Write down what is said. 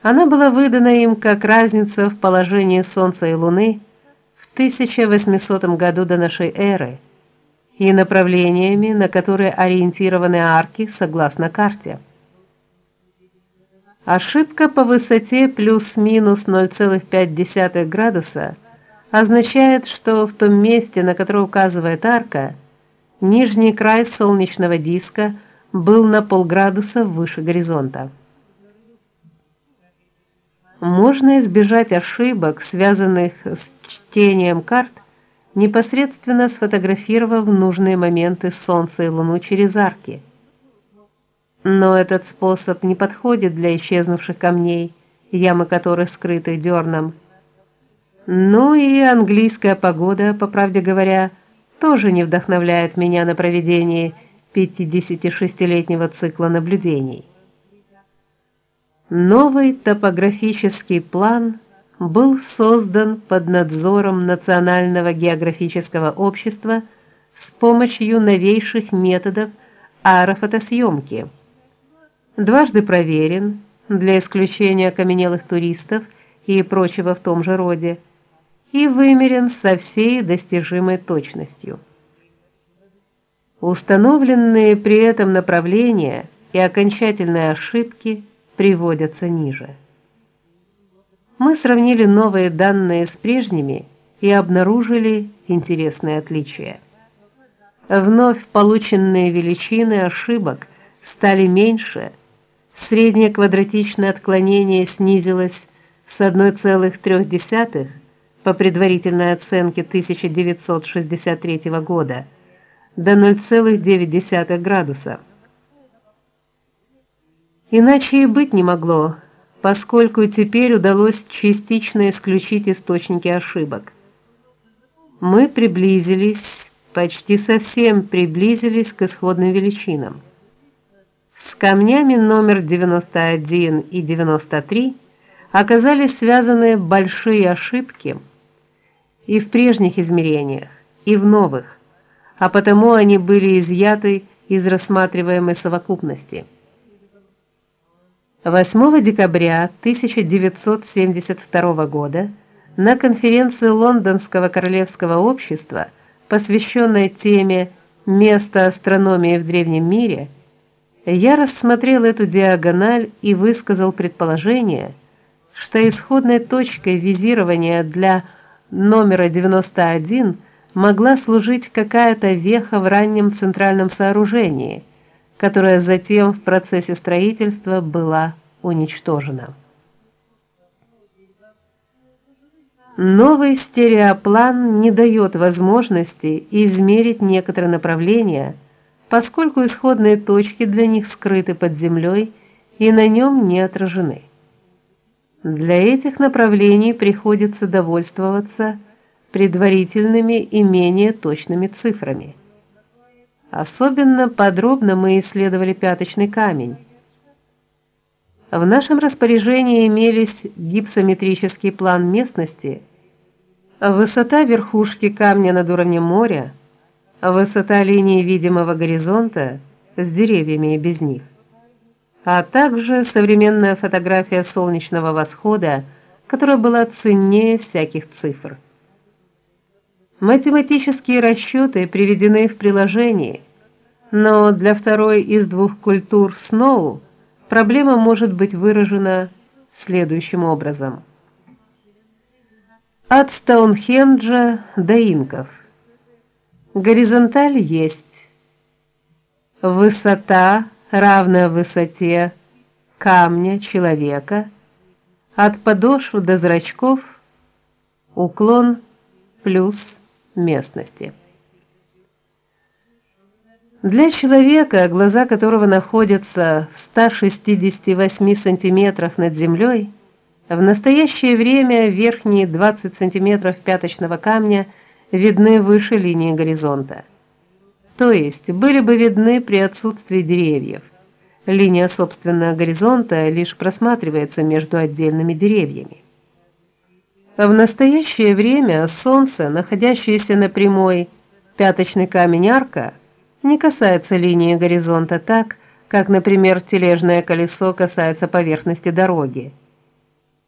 Она была выдана им как разница в положении солнца и луны в 1800 году до нашей эры и направлениями, на которые ориентированы арки согласно карте. Ошибка по высоте плюс-минус 0,5 градуса означает, что в том месте, на которое указывает арка, нижний край солнечного диска был на полградуса выше горизонта. Можно избежать ошибок, связанных с чтением карт, непосредственно сфотографировав нужные моменты солнца и луну через арки. Но этот способ не подходит для исчезнувших камней, ямы которых скрыты дерном. Ну и английская погода, по правде говоря, тоже не вдохновляет меня на проведение 56-летнего цикла наблюдений. Новый топографический план был создан под надзором Национального географического общества с помощью новейших методов аэрофотосъемки. Дважды проверен для исключения окаменелых туристов и прочего в том же роде и вымерен со всей достижимой точностью. Установленные при этом направления и окончательные ошибки приводятся ниже. Мы сравнили новые данные с прежними и обнаружили интересные отличия. Вновь полученные величины ошибок стали меньше, среднее квадратичное отклонение снизилось с 1,3 по предварительной оценке 1963 года до 0,9 градуса. Иначе и быть не могло, поскольку теперь удалось частично исключить источники ошибок. Мы приблизились, почти совсем приблизились к исходным величинам. С камнями номер 91 и 93 оказались связаны большие ошибки и в прежних измерениях, и в новых, а потому они были изъяты из рассматриваемой совокупности. 8 декабря 1972 года на конференции Лондонского королевского общества, посвященной теме Место астрономии в древнем мире, я рассмотрел эту диагональ и высказал предположение, что исходной точкой визирования для номера 91 могла служить какая-то веха в раннем центральном сооружении – которая затем в процессе строительства была уничтожена. Новый стереоплан не дает возможности измерить некоторые направления, поскольку исходные точки для них скрыты под землей и на нем не отражены. Для этих направлений приходится довольствоваться предварительными и менее точными цифрами. Особенно подробно мы исследовали пяточный камень. В нашем распоряжении имелись гипсометрический план местности, высота верхушки камня над уровнем моря, высота линии видимого горизонта с деревьями и без них, а также современная фотография солнечного восхода, которая была ценнее всяких цифр. Математические расчеты приведены в приложении, но для второй из двух культур Сноу проблема может быть выражена следующим образом: от Стоунхенджа до инков. Горизонталь есть. Высота равная высоте камня человека от подошв до зрачков уклон плюс местности. Для человека, глаза которого находятся в 168 сантиметрах над землей, в настоящее время верхние 20 сантиметров пяточного камня видны выше линии горизонта. То есть были бы видны при отсутствии деревьев. Линия собственного горизонта лишь просматривается между отдельными деревьями. В настоящее время солнце, находящееся на прямой пяточный камень арка, не касается линии горизонта так, как, например, тележное колесо касается поверхности дороги.